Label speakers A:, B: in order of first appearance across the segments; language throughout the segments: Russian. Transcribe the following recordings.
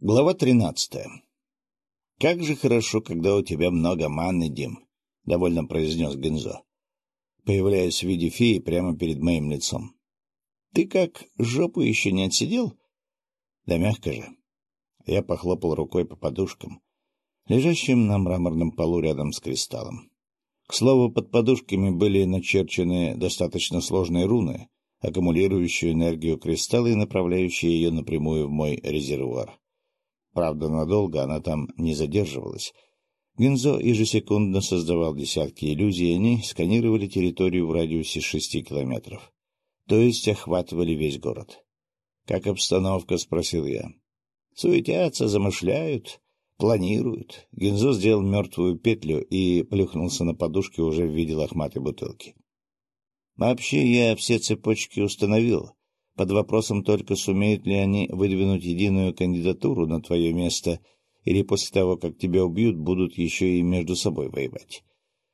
A: Глава тринадцатая. «Как же хорошо, когда у тебя много маны, Дим», — довольно произнес Гензо, появляясь в виде феи прямо перед моим лицом. «Ты как, жопу еще не отсидел?» «Да мягко же». Я похлопал рукой по подушкам, лежащим на мраморном полу рядом с кристаллом. К слову, под подушками были начерчены достаточно сложные руны, аккумулирующие энергию кристалла и направляющие ее напрямую в мой резервуар. Правда, надолго она там не задерживалась. Гензо ежесекундно создавал десятки иллюзий, и они сканировали территорию в радиусе шести километров. То есть охватывали весь город. — Как обстановка? — спросил я. — Суетятся, замышляют, планируют. Гензо сделал мертвую петлю и плюхнулся на подушке уже в виде лохматой бутылки. — Вообще я все цепочки установил, под вопросом только, сумеют ли они выдвинуть единую кандидатуру на твое место, или после того, как тебя убьют, будут еще и между собой воевать.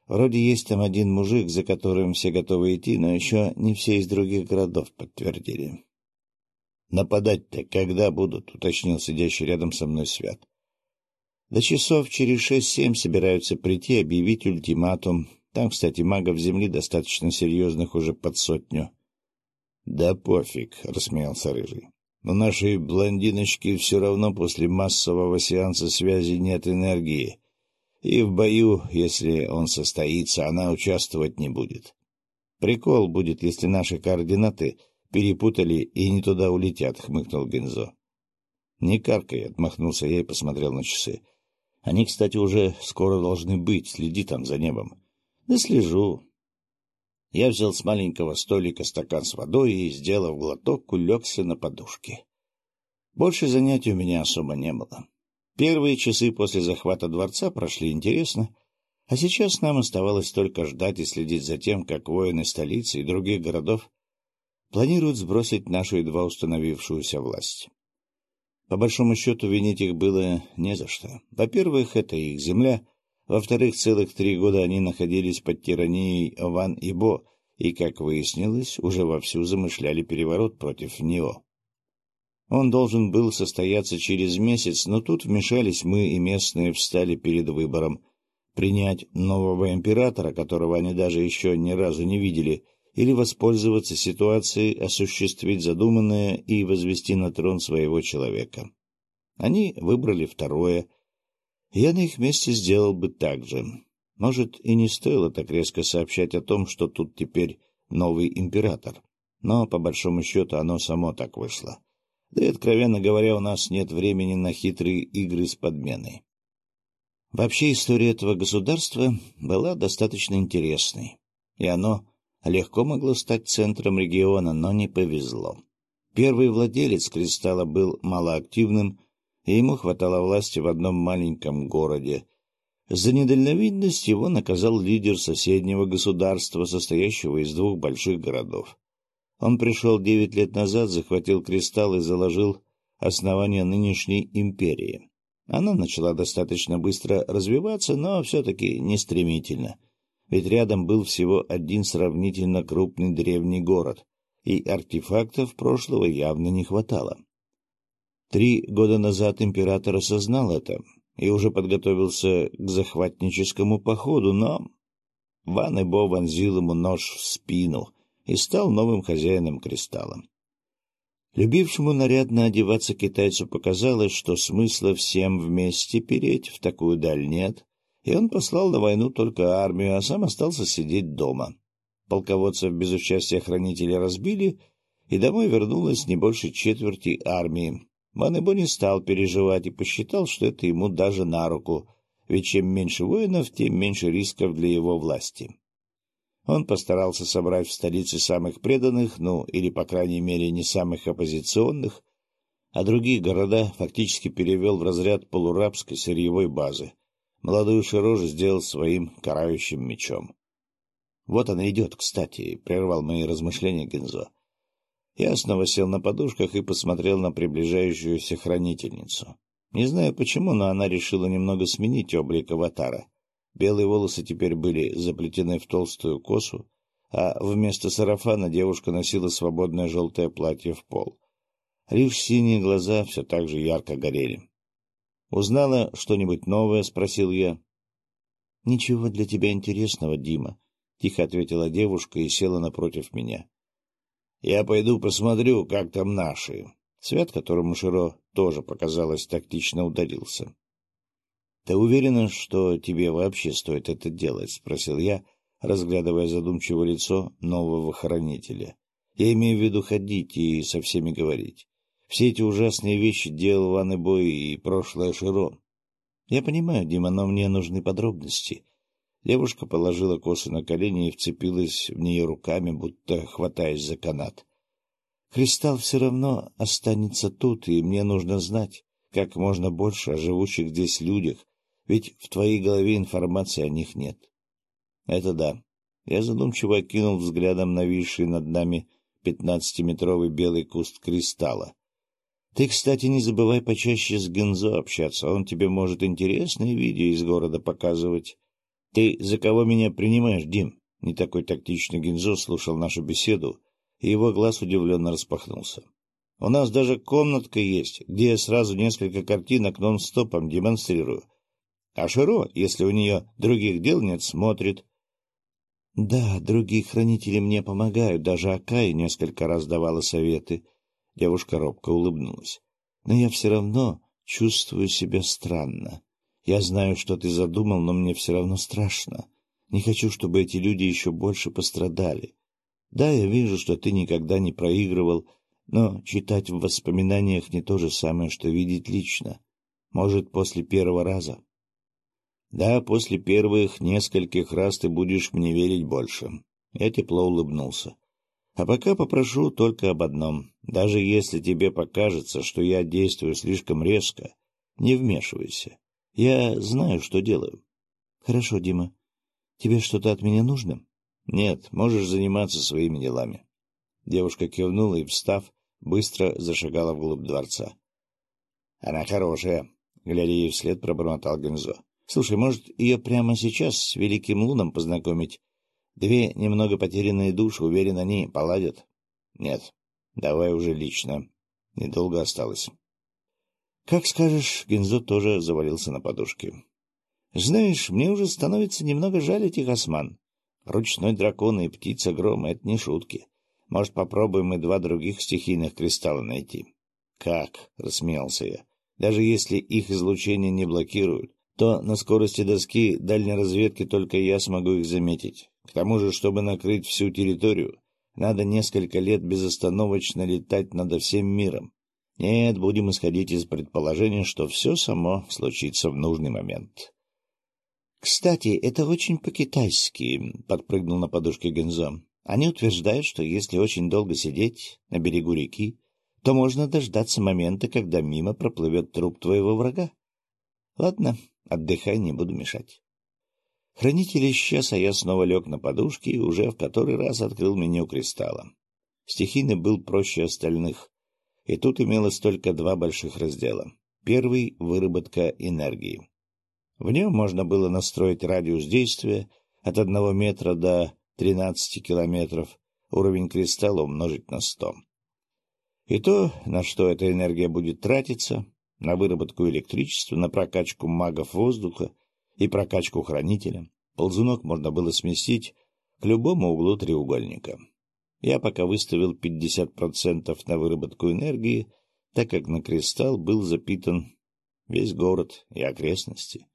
A: Вроде есть там один мужик, за которым все готовы идти, но еще не все из других городов подтвердили. — Нападать-то когда будут? — уточнил сидящий рядом со мной Свят. — До часов через шесть-семь собираются прийти объявить ультиматум. Там, кстати, магов Земли достаточно серьезных уже под сотню. — Да пофиг, — рассмеялся Рыжий. — У нашей блондиночки все равно после массового сеанса связи нет энергии, и в бою, если он состоится, она участвовать не будет. Прикол будет, если наши координаты перепутали и не туда улетят, — хмыкнул Гензо. — Не каркай, — отмахнулся я и посмотрел на часы. — Они, кстати, уже скоро должны быть, следи там за небом. — Да слежу, я взял с маленького столика стакан с водой и, сделав глоток, улегся на подушке. Больше занятий у меня особо не было. Первые часы после захвата дворца прошли интересно, а сейчас нам оставалось только ждать и следить за тем, как воины столицы и других городов планируют сбросить нашу едва установившуюся власть. По большому счету, винить их было не за что. Во-первых, это их земля, во-вторых, целых три года они находились под тиранией Ван и Бо, и, как выяснилось, уже вовсю замышляли переворот против него. Он должен был состояться через месяц, но тут вмешались мы, и местные встали перед выбором принять нового императора, которого они даже еще ни разу не видели, или воспользоваться ситуацией, осуществить задуманное и возвести на трон своего человека. Они выбрали второе — я на их месте сделал бы так же. Может, и не стоило так резко сообщать о том, что тут теперь новый император. Но, по большому счету, оно само так вышло. Да и, откровенно говоря, у нас нет времени на хитрые игры с подменой. Вообще, история этого государства была достаточно интересной, и оно легко могло стать центром региона, но не повезло. Первый владелец «Кристалла» был малоактивным и ему хватало власти в одном маленьком городе. За недальновидность его наказал лидер соседнего государства, состоящего из двух больших городов. Он пришел девять лет назад, захватил кристалл и заложил основание нынешней империи. Она начала достаточно быстро развиваться, но все-таки не стремительно, ведь рядом был всего один сравнительно крупный древний город, и артефактов прошлого явно не хватало. Три года назад император осознал это и уже подготовился к захватническому походу, но Ван Эбо вонзил ему нож в спину и стал новым хозяином кристалла. Любившему нарядно одеваться китайцу показалось, что смысла всем вместе переть в такую даль нет, и он послал на войну только армию, а сам остался сидеть дома. Полководцев без участия хранителя разбили, и домой вернулось не больше четверти армии, Манебо не стал переживать и посчитал, что это ему даже на руку, ведь чем меньше воинов, тем меньше рисков для его власти. Он постарался собрать в столице самых преданных, ну, или, по крайней мере, не самых оппозиционных, а другие города фактически перевел в разряд полурабской сырьевой базы. Молодую Широжу сделал своим карающим мечом. — Вот она идет, кстати, — прервал мои размышления Гензо. Я снова сел на подушках и посмотрел на приближающуюся хранительницу. Не знаю почему, но она решила немного сменить облик аватара. Белые волосы теперь были заплетены в толстую косу, а вместо сарафана девушка носила свободное желтое платье в пол. Лишь синие глаза все так же ярко горели. Узнала что-нибудь новое? — спросил я. — Ничего для тебя интересного, Дима, — тихо ответила девушка и села напротив меня. — Я пойду посмотрю, как там наши. Свят, которому Широ тоже показалось, тактично удалился. — Ты уверена, что тебе вообще стоит это делать? — спросил я, разглядывая задумчивое лицо нового хранителя. Я имею в виду ходить и со всеми говорить. Все эти ужасные вещи делал Ван Бой и прошлое Широ. Я понимаю, Дима, но мне нужны подробности. Девушка положила косы на колени и вцепилась в нее руками, будто хватаясь за канат. Кристалл все равно останется тут, и мне нужно знать как можно больше о живущих здесь людях, ведь в твоей голове информации о них нет. Это да. Я задумчиво окинул взглядом нависший над нами пятнадцатиметровый белый куст кристалла. Ты, кстати, не забывай почаще с Гензо общаться, он тебе может интересные видео из города показывать. Ты за кого меня принимаешь, Дим? Не такой тактичный Гензо слушал нашу беседу, и его глаз удивленно распахнулся. У нас даже комнатка есть, где я сразу несколько картинок нон-стопом демонстрирую. А Широ, если у нее других дел нет, смотрит. Да, другие хранители мне помогают, даже Акай несколько раз давала советы. Девушка робко улыбнулась. Но я все равно чувствую себя странно. Я знаю, что ты задумал, но мне все равно страшно. Не хочу, чтобы эти люди еще больше пострадали. Да, я вижу, что ты никогда не проигрывал, но читать в воспоминаниях не то же самое, что видеть лично. Может, после первого раза. Да, после первых нескольких раз ты будешь мне верить больше. Я тепло улыбнулся. А пока попрошу только об одном. Даже если тебе покажется, что я действую слишком резко, не вмешивайся. Я знаю, что делаю. Хорошо, Дима. Тебе что-то от меня нужно? Нет, можешь заниматься своими делами. Девушка кивнула и, встав, быстро зашагала вглубь дворца. Она хорошая, глядя ей вслед, пробормотал Гензо. Слушай, может, ее прямо сейчас с Великим Луном познакомить? Две немного потерянные души, уверен, они поладят. Нет, давай уже лично. Недолго осталось. Как скажешь, Гензо тоже завалился на подушке. Знаешь, мне уже становится немного жаль этих осман. Ручной дракон и птица грома — это не шутки. Может, попробуем и два других стихийных кристалла найти? — Как? — рассмеялся я. — Даже если их излучение не блокируют, то на скорости доски дальней разведки только я смогу их заметить. К тому же, чтобы накрыть всю территорию, надо несколько лет безостановочно летать над всем миром. Нет, будем исходить из предположения, что все само случится в нужный момент. — Кстати, это очень по-китайски, — подпрыгнул на подушке Гензо. Они утверждают, что если очень долго сидеть на берегу реки, то можно дождаться момента, когда мимо проплывет труп твоего врага. Ладно, Отдыхай, не буду мешать. Хранитель исчез, а я снова лег на подушке и уже в который раз открыл меню кристалла. Стихийный был проще остальных, и тут имелось только два больших раздела. Первый — выработка энергии. В нем можно было настроить радиус действия от одного метра до тринадцати километров, уровень кристалла умножить на сто. И то, на что эта энергия будет тратиться, на выработку электричества, на прокачку магов воздуха и прокачку хранителя. Ползунок можно было сместить к любому углу треугольника. Я пока выставил 50% на выработку энергии, так как на кристалл был запитан весь город и окрестности,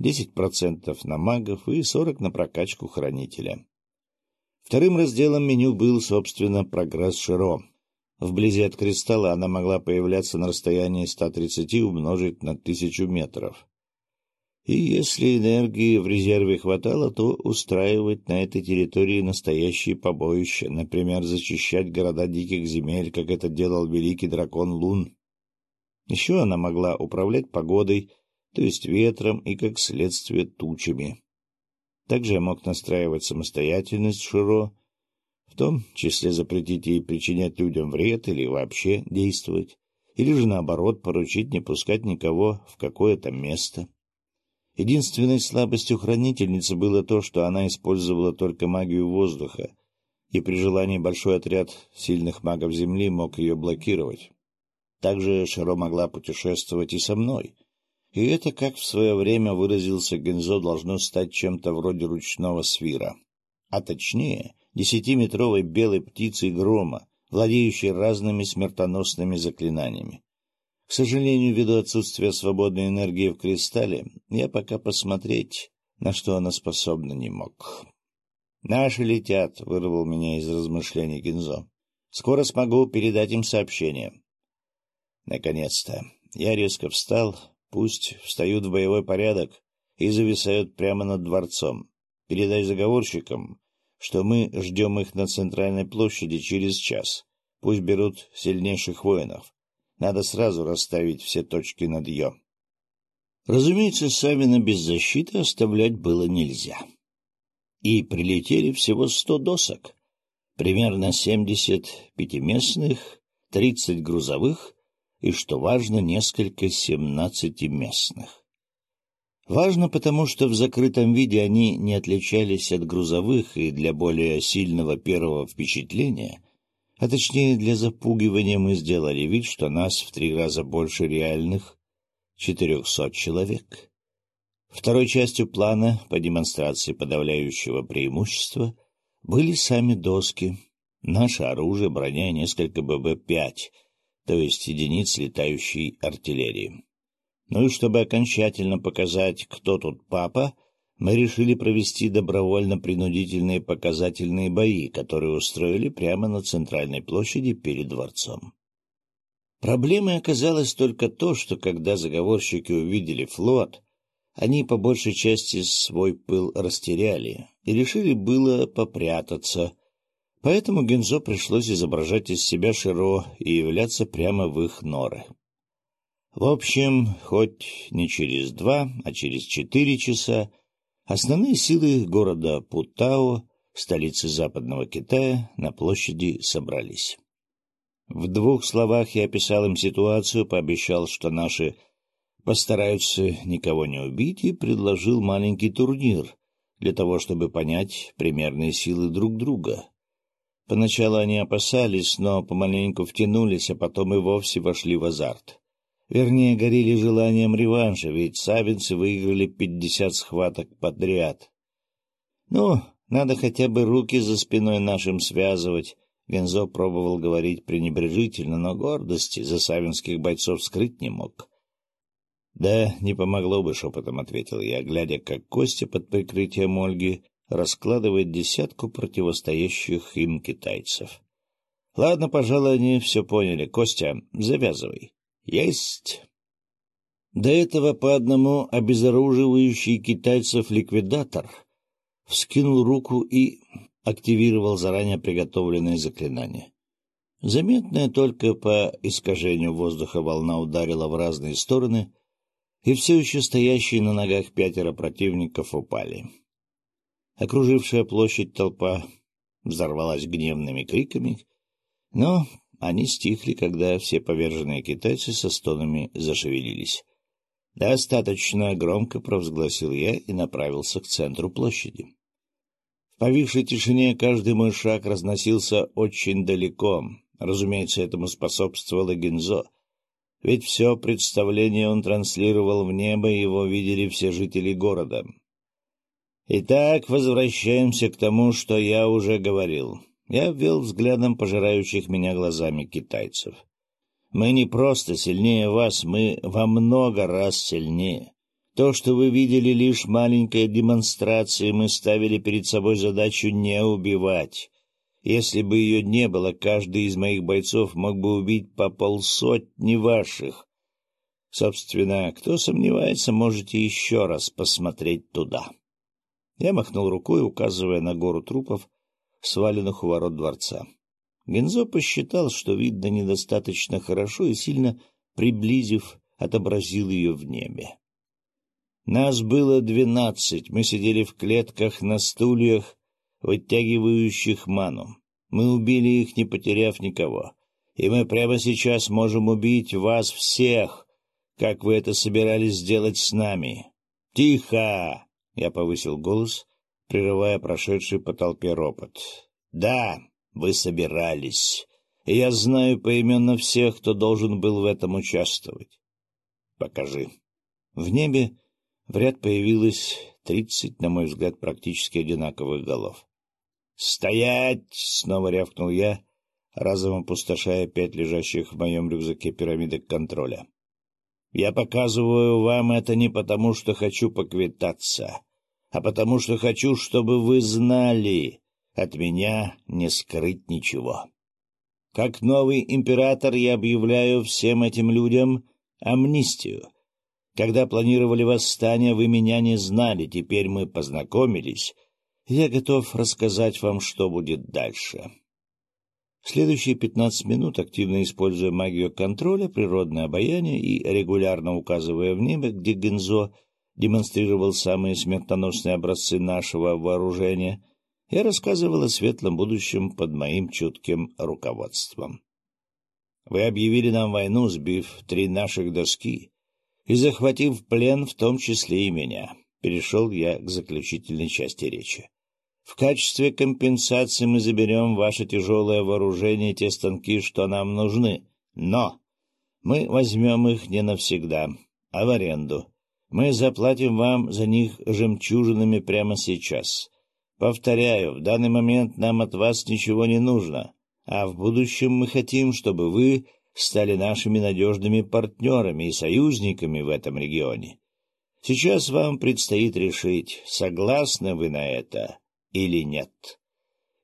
A: 10% на магов и 40% на прокачку хранителя. Вторым разделом меню был, собственно, прогресс Широ, Вблизи от кристалла она могла появляться на расстоянии 130 умножить на тысячу метров. И если энергии в резерве хватало, то устраивать на этой территории настоящие побоища, например, зачищать города диких земель, как это делал великий дракон Лун. Еще она могла управлять погодой, то есть ветром и, как следствие, тучами. Также мог настраивать самостоятельность Широ, в том числе запретить ей причинять людям вред или вообще действовать, или же, наоборот, поручить не пускать никого в какое-то место. Единственной слабостью хранительницы было то, что она использовала только магию воздуха, и при желании большой отряд сильных магов Земли мог ее блокировать. Также Шаро могла путешествовать и со мной, И это, как в свое время выразился Гензо, должно стать чем-то вроде ручного свира. А точнее, десятиметровой белой птицей грома, владеющей разными смертоносными заклинаниями. К сожалению, ввиду отсутствия свободной энергии в кристалле, я пока посмотреть, на что она способна, не мог. «Наши летят», — вырвал меня из размышлений Гензо. «Скоро смогу передать им сообщение». Наконец-то. Я резко встал, Пусть встают в боевой порядок и зависают прямо над дворцом. Передай заговорщикам, что мы ждем их на центральной площади через час. Пусть берут сильнейших воинов. Надо сразу расставить все точки над «ё». Разумеется, Савина без защиты оставлять было нельзя. И прилетели всего сто досок, примерно семьдесят пятиместных, тридцать грузовых и, что важно, несколько семнадцатиместных. Важно потому, что в закрытом виде они не отличались от грузовых и для более сильного первого впечатления, а точнее для запугивания мы сделали вид, что нас в три раза больше реальных четырехсот человек. Второй частью плана по демонстрации подавляющего преимущества были сами доски, наше оружие, броня и несколько ББ-5 — то есть единиц летающей артиллерии. Ну и чтобы окончательно показать, кто тут папа, мы решили провести добровольно-принудительные показательные бои, которые устроили прямо на центральной площади перед дворцом. Проблемой оказалось только то, что когда заговорщики увидели флот, они по большей части свой пыл растеряли и решили было попрятаться — Поэтому Гензо пришлось изображать из себя Широ и являться прямо в их норы. В общем, хоть не через два, а через четыре часа, основные силы города Путао, столицы западного Китая, на площади собрались. В двух словах я описал им ситуацию, пообещал, что наши постараются никого не убить, и предложил маленький турнир для того, чтобы понять примерные силы друг друга. Поначалу они опасались, но помаленьку втянулись, а потом и вовсе вошли в азарт. Вернее, горели желанием реванша, ведь савинцы выиграли пятьдесят схваток подряд. Ну, надо хотя бы руки за спиной нашим связывать. Гензо пробовал говорить пренебрежительно, но гордости за савинских бойцов скрыть не мог. — Да, не помогло бы, — шепотом ответил я, глядя, как Костя под прикрытием Ольги раскладывает десятку противостоящих им китайцев. — Ладно, пожалуй, они все поняли. Костя, завязывай. — Есть! До этого по одному обезоруживающий китайцев ликвидатор вскинул руку и активировал заранее приготовленное заклинание. Заметная только по искажению воздуха волна ударила в разные стороны, и все еще стоящие на ногах пятеро противников упали. Окружившая площадь толпа взорвалась гневными криками, но они стихли, когда все поверженные китайцы со стонами зашевелились. «Достаточно громко», — провозгласил я и направился к центру площади. В повисшей тишине каждый мой шаг разносился очень далеко. Разумеется, этому способствовало Гинзо, ведь все представление он транслировал в небо, и его видели все жители города. Итак, возвращаемся к тому, что я уже говорил. Я ввел взглядом пожирающих меня глазами китайцев. Мы не просто сильнее вас, мы во много раз сильнее. То, что вы видели, лишь маленькая демонстрация, мы ставили перед собой задачу не убивать. Если бы ее не было, каждый из моих бойцов мог бы убить по полсотни ваших. Собственно, кто сомневается, можете еще раз посмотреть туда. Я махнул рукой, указывая на гору трупов, сваленных у ворот дворца. Гензо посчитал, что видно недостаточно хорошо и, сильно приблизив, отобразил ее в небе. Нас было двенадцать, мы сидели в клетках на стульях, вытягивающих ману. Мы убили их, не потеряв никого. И мы прямо сейчас можем убить вас всех, как вы это собирались сделать с нами. Тихо! Я повысил голос, прерывая прошедший по толпе ропот. — Да, вы собирались. Я знаю поименно всех, кто должен был в этом участвовать. — Покажи. В небе в ряд появилось тридцать, на мой взгляд, практически одинаковых голов. «Стоять!» — снова рявкнул я, разом опустошая пять лежащих в моем рюкзаке пирамидок контроля. «Я показываю вам это не потому, что хочу поквитаться, а потому что хочу, чтобы вы знали, от меня не скрыть ничего. Как новый император я объявляю всем этим людям амнистию. Когда планировали восстание, вы меня не знали, теперь мы познакомились. Я готов рассказать вам, что будет дальше. В следующие пятнадцать минут, активно используя магию контроля, природное обаяние и регулярно указывая в небо, где Гензо демонстрировал самые смертоносные образцы нашего вооружения, я рассказывал о светлом будущем под моим чутким руководством. Вы объявили нам войну, сбив три наших доски и захватив плен в том числе и меня. Перешел я к заключительной части речи. В качестве компенсации мы заберем ваше тяжелое вооружение, те станки, что нам нужны. Но мы возьмем их не навсегда, а в аренду. Мы заплатим вам за них жемчужинами прямо сейчас. Повторяю, в данный момент нам от вас ничего не нужно, а в будущем мы хотим, чтобы вы стали нашими надежными партнерами и союзниками в этом регионе. Сейчас вам предстоит решить, согласны вы на это или нет.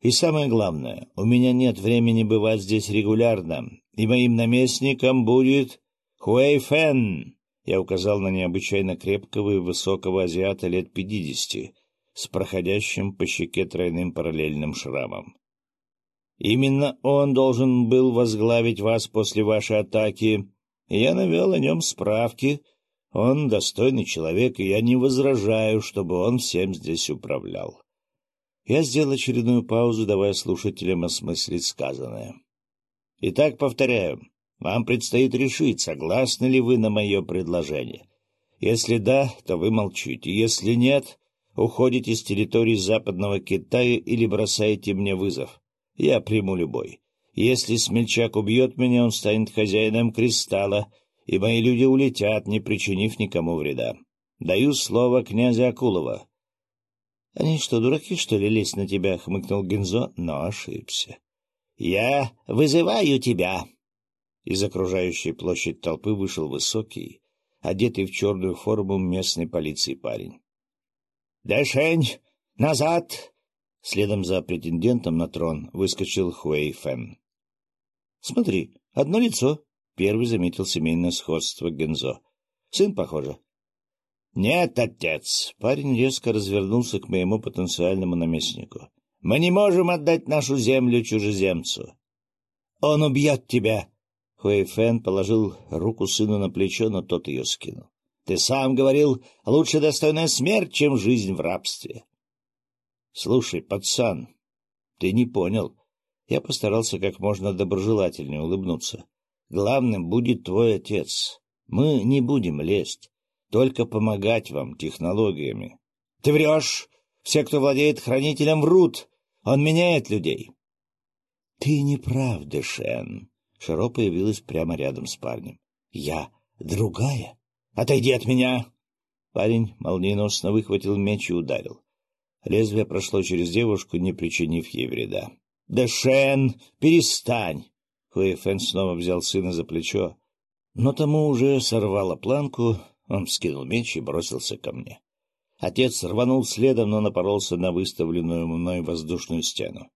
A: И самое главное, у меня нет времени бывать здесь регулярно, и моим наместником будет Хуэй Фэн. Я указал на необычайно крепкого и высокого азиата лет пятидесяти, с проходящим по щеке тройным параллельным шрамом. Именно он должен был возглавить вас после вашей атаки, я навел о нем справки. Он достойный человек, и я не возражаю, чтобы он всем здесь управлял. Я сделал очередную паузу, давая слушателям осмыслить сказанное. Итак, повторяю, вам предстоит решить, согласны ли вы на мое предложение. Если да, то вы молчите, если нет, уходите с территории западного Китая или бросаете мне вызов. Я приму любой. Если смельчак убьет меня, он станет хозяином кристалла, и мои люди улетят, не причинив никому вреда. Даю слово князя Акулова. — Они что, дураки, что ли, лезть на тебя? — хмыкнул Гензо, но ошибся. — Я вызываю тебя! Из окружающей площадь толпы вышел высокий, одетый в черную форму местной полиции парень. — Дэшень, назад! Следом за претендентом на трон выскочил Хуэй Фэн. — Смотри, одно лицо, — первый заметил семейное сходство Гензо. — Сын, похоже. — Нет, отец. Парень резко развернулся к моему потенциальному наместнику. — Мы не можем отдать нашу землю чужеземцу. — Он убьет тебя. Хуэй Фэн положил руку сыну на плечо, но тот ее скинул. — Ты сам говорил, лучше достойная смерть, чем жизнь в рабстве. — Слушай, пацан, ты не понял. Я постарался как можно доброжелательнее улыбнуться. Главным будет твой отец. Мы не будем лезть, только помогать вам технологиями. — Ты врешь! Все, кто владеет хранителем, врут! Он меняет людей! — Ты не прав, Дэшен. Шаро появилась прямо рядом с парнем. — Я другая. Отойди от меня! Парень молниеносно выхватил меч и ударил. Лезвие прошло через девушку, не причинив ей вреда. — Да, Шен, перестань! Хуэйфэн снова взял сына за плечо, но тому уже сорвало планку, он вскинул меч и бросился ко мне. Отец рванул следом, но напоролся на выставленную мной воздушную стену.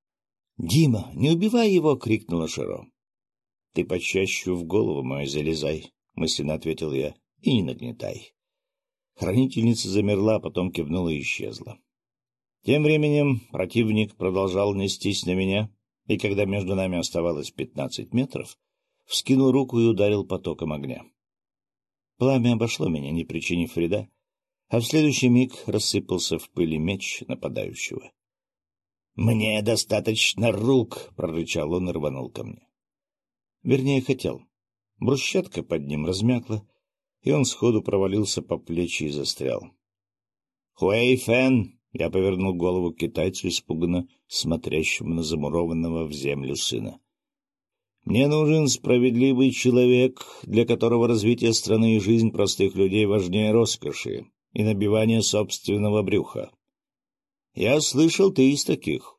A: — Дима, не убивай его! — крикнула Широ. — Ты почаще в голову мою залезай, — мысленно ответил я, — и не нагнетай. Хранительница замерла, а потом кивнула и исчезла. Тем временем противник продолжал нестись на меня, и когда между нами оставалось пятнадцать метров, вскинул руку и ударил потоком огня. Пламя обошло меня, не причинив вреда, а в следующий миг рассыпался в пыли меч нападающего. — Мне достаточно рук! — прорычал он и рванул ко мне. Вернее, хотел. Брусчатка под ним размякла, и он сходу провалился по плечи и застрял. — Хуэй Фэн! Я повернул голову к китайцу, испуганно смотрящему на замурованного в землю сына. — Мне нужен справедливый человек, для которого развитие страны и жизнь простых людей важнее роскоши и набивания собственного брюха. Я слышал, ты из таких.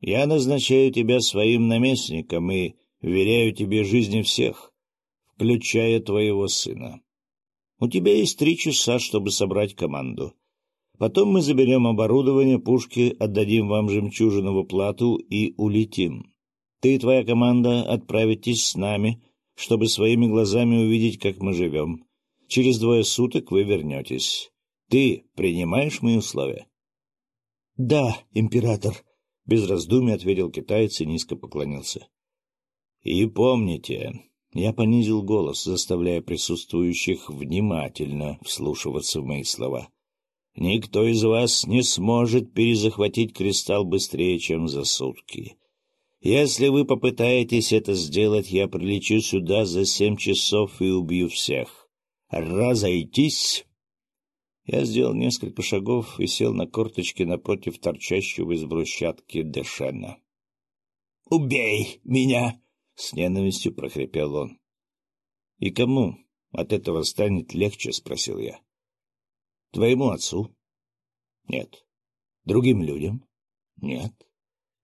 A: Я назначаю тебя своим наместником и веряю тебе жизни всех, включая твоего сына. У тебя есть три часа, чтобы собрать команду. Потом мы заберем оборудование, пушки, отдадим вам жемчужину в плату и улетим. Ты и твоя команда отправитесь с нами, чтобы своими глазами увидеть, как мы живем. Через двое суток вы вернетесь. Ты принимаешь мои условия? — Да, император, — без раздумий ответил китаец и низко поклонился. — И помните, я понизил голос, заставляя присутствующих внимательно вслушиваться в мои слова. Никто из вас не сможет перезахватить кристалл быстрее, чем за сутки. Если вы попытаетесь это сделать, я прилечу сюда за семь часов и убью всех. Разойтись!» Я сделал несколько шагов и сел на корточки напротив торчащего из брусчатки Дэшена. «Убей меня!» — с ненавистью прохрипел он. «И кому от этого станет легче?» — спросил я. «Твоему отцу?» «Нет». «Другим людям?» «Нет».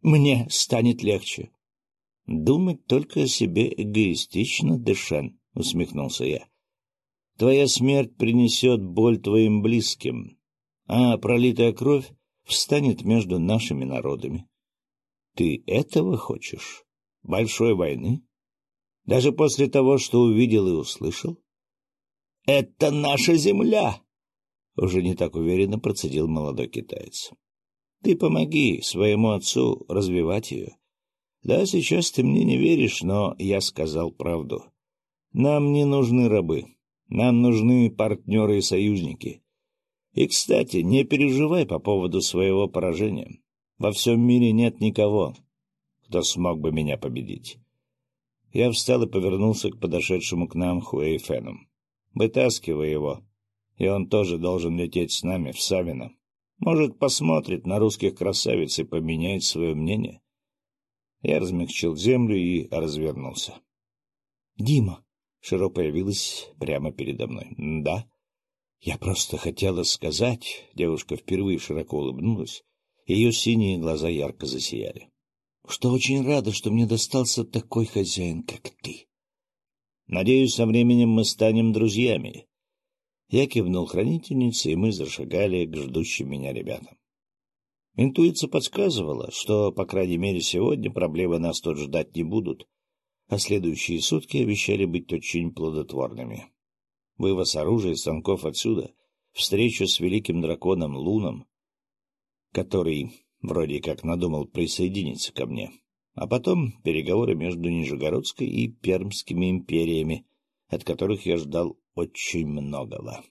A: «Мне станет легче». «Думать только о себе эгоистично, Дэшен», — усмехнулся я. Твоя смерть принесет боль твоим близким, а пролитая кровь встанет между нашими народами. Ты этого хочешь? Большой войны? Даже после того, что увидел и услышал? — Это наша земля! — уже не так уверенно процедил молодой китаец. — Ты помоги своему отцу развивать ее. Да, сейчас ты мне не веришь, но я сказал правду. Нам не нужны рабы. Нам нужны партнеры и союзники. И, кстати, не переживай по поводу своего поражения. Во всем мире нет никого, кто смог бы меня победить. Я встал и повернулся к подошедшему к нам Хуэй Фену. Вытаскивай его, и он тоже должен лететь с нами в Савино. Может, посмотрит на русских красавиц и поменяет свое мнение. Я размягчил землю и развернулся. — Дима, Широ появилась прямо передо мной. — Да. Я просто хотела сказать... Девушка впервые широко улыбнулась. Ее синие глаза ярко засияли. — Что очень рада, что мне достался такой хозяин, как ты. — Надеюсь, со временем мы станем друзьями. Я кивнул хранительнице, и мы зашагали к ждущим меня ребятам. Интуиция подсказывала, что, по крайней мере, сегодня проблемы нас тут ждать не будут, а следующие сутки обещали быть очень плодотворными. Вывоз оружия и станков отсюда, встречу с великим драконом Луном, который вроде как надумал присоединиться ко мне, а потом переговоры между Нижегородской и Пермскими империями, от которых я ждал очень многого.